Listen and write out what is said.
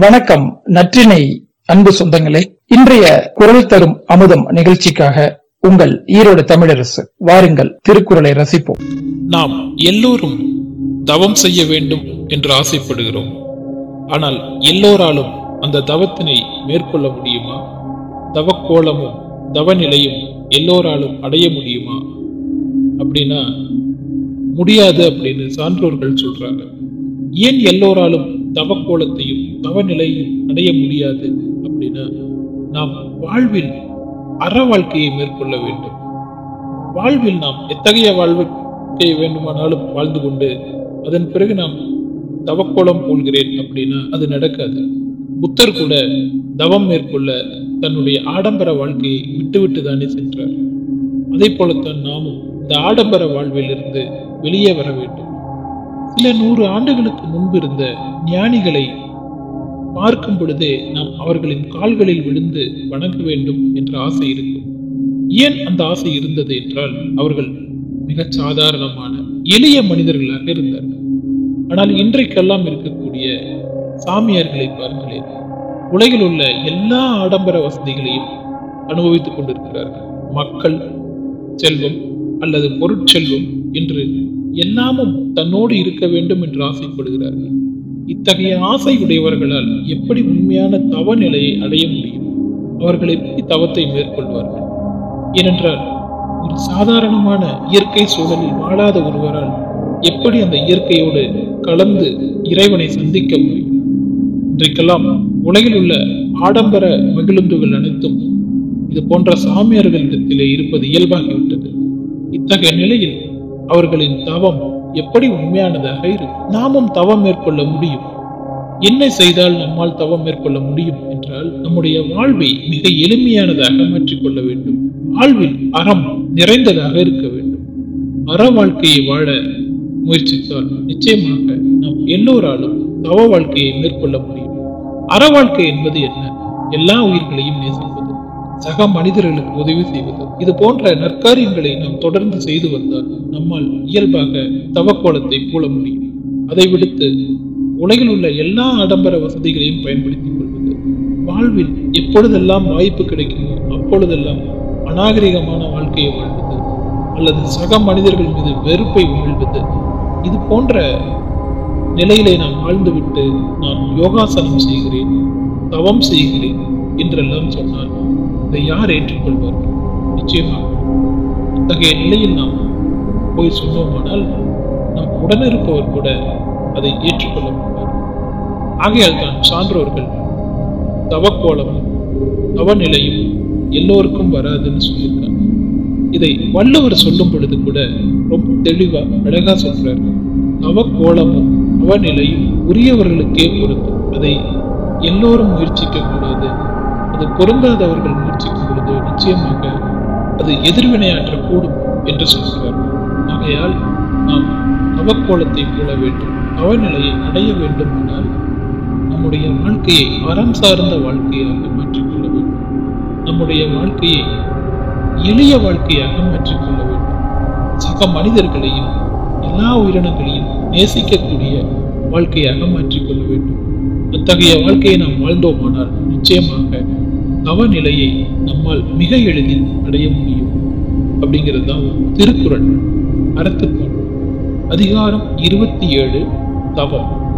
வணக்கம் நற்றினை அன்பு சொந்தங்களே. இன்றைய குரல் தரும் அமுதம் நிகழ்ச்சிக்காக உங்கள் ஈரோடு தமிழரசு வாருங்கள் திருக்குறளை ரசிப்போம். நாம் எல்லோரும் தவம் செய்ய வேண்டும் என்று ஆசைப்படுகிறோம். ஆனால் எல்லோராலும் அந்த தவத்தினை மேற்கொள்ள முடியுமா? தவக்கோலமும் தவநிலையும் எல்லோராலும் அடைய முடியுமா? அப்படின்னா முடியாது அப்படின்னு சான்றோர்கள் சொல்றாங்க. ஏன் எல்லோராலும் தவக்கோலத்தையும் தவநிலையும் அடைய முடியாது அப்படின்னா நாம் வாழ்வில் அற வாழ்க்கையை மேற்கொள்ள வேண்டும். வாழ்வில் நாம் எத்தகைய வாழ்க்கை வேண்டுமானாலும் வாழ்ந்து கொண்டு அதன் பிறகு நாம் தவக்கோலம் போல்கிறேன் அப்படின்னா அது நடக்காது. புத்தர் கூட தவம் மேற்கொள்ள தன்னுடைய ஆடம்பர வாழ்க்கையை விட்டுவிட்டு தானே சென்றார். அதே போலத்தான் நாமும் இந்த ஆடம்பர வாழ்வில் இருந்து வெளியே வர வேண்டும். சில நூறு ஆண்டுகளுக்கு முன்பு இருந்த ஞானிகளை பார்க்கும் பொழுதே நாம் அவர்களின் கால்களில் விழுந்து வணங்க வேண்டும் என்ற ஆசை இருக்கும். ஏன் அந்த ஆசை இருந்தது என்றால் அவர்கள் மிக சாதாரணமான எளிய மனிதர்களாக இருந்தார்கள். ஆனால் இன்றைக்கெல்லாம் இருக்கக்கூடிய சாமியார்களை பாருங்களேன் உலகில் உள்ள எல்லா ஆடம்பர வசதிகளையும் அனுபவித்துக் கொண்டிருக்கிறார்கள். மக்கள் செல்வம் அல்லது பொருட்செல்வம் என்று எல்லாமும் தன்னோடு இருக்க வேண்டும் என்று ஆசைப்படுகிறார்கள். இத்தகைய ஆசை உடையவர்களால் எப்படி உண்மையான தவ நிலையை அடைய முடியும்? அவர்கள் எப்படி தவத்தை மேற்கொள்வார்கள்? ஏனென்றால் ஒரு சாதாரணமான இயற்கை சூழலில் வாழாத ஒருவரால் எப்படி அந்த இயற்கையோடு கலந்து இறைவனை சந்திக்க முடியும்? இன்றைக்கெல்லாம் உலகில் உள்ள ஆடம்பர மகிழுந்துகள் அனைத்தும் இது போன்ற சாமியார்களிடத்திலே இருப்பது இயல்பாகிவிட்டது. இத்தகைய நிலையில் அவர்களின் தவம் எப்படி உண்மையானதாக இருக்கும்? நாமும் தவம் மேற்கொள்ள முடியும். என்ன செய்தால் நம்மால் தவம் மேற்கொள்ள முடியும் என்றால் நம்முடைய வாழ்வை மிக எளிமையானதாக மாற்றிக்கொள்ள வேண்டும். வாழ்வில் அறம் நிறைந்ததாக இருக்க வேண்டும். அற வாழ்க்கையை வாழ முயற்சித்தால் நிச்சயமாக நாம் எல்லோராலும் தவ வாழ்க்கையை மேற்கொள்ள முடியும். அற வாழ்க்கை என்பது என்ன? எல்லா உயிர்களையும் நேசிப்பது. சக மனிதர்களுக்கு உதவி செய்வது. இது போன்ற நற்காரியங்களை நாம் தொடர்ந்து செய்து வந்தால் நம்மால் இயல்பாக தவக்கோலத்தை போல முடியும். அதை விடுத்து உலகில் உள்ள எல்லா ஆடம்பர வசதிகளையும் பயன்படுத்திக் கொள்வது. வாழ்வில் எப்பொழுதெல்லாம் வாய்ப்பு கிடைக்குமோ அப்பொழுதெல்லாம் அநாகரிகமான வாழ்க்கையை வாழ்வது அல்லது சக மனிதர்கள் மீது வெறுப்பை உமிழ்வது. இது போன்ற நிலையிலே நான் வாழ்ந்துவிட்டு நான் யோகாசனம் செய்கிறேன் தவம் செய்கிறேன் என்றெல்லாம் சொன்னார் இதை யார் ஏற்றுக்கொள்வார்? நிச்சயமாக அத்தகைய நிலையில் நாம் போய் சொன்னோமானால் நம் உடனிருப்பவர் கூட அதை ஏற்றுக்கொள்ள மாட்டார். ஆகையால் தான் சான்றோர்கள் தவக்கோலமும் தவநிலையும் எல்லோருக்கும் வராதுன்னு சொல்லியிருக்காங்க. இதை வள்ளுவர் சொல்லும் பொழுது கூட ரொம்ப தெளிவா அழகா சொல்றாரு. தவக்கோலமும் அவநிலையும் உரியவர்களுக்கே பொருந்தும். அதை எல்லோரும் முயற்சிக்க கூடாது அது பொருந்தாதவர்கள் முயற்சிக்கும் பொழுது நிச்சயமாக அது எதிர்வினையாற்றக்கூடும் என்று சொல்கிறார். ஆகையால் நாம் தவக்கோலத்தை போல வேண்டும் அவநிலையை அடைய வேண்டும் என்றால் நம்முடைய வாழ்க்கையை அறம் சார்ந்த வாழ்க்கையாக மாற்றிக்கொள்ள வேண்டும். நம்முடைய வாழ்க்கையை எளிய வாழ்க்கையாக மாற்றிக்கொள்ள வேண்டும். சக மனிதர்களையும் எல்லா உயிரினங்களையும் நேசிக்கக்கூடிய வாழ்க்கையாக மாற்றிக்கொள்ள வேண்டும். அத்தகைய வாழ்க்கையை நாம் வாழ்ந்தோமானால் நிச்சயமாக தவநிலையை நம்மால் மிக எளிதில் அடைய முடியும். அப்படிங்கிறது தான் திருக்குறள். அறத்துப்பால் அதிகாரம் இருபத்தி ஏழு தவம்.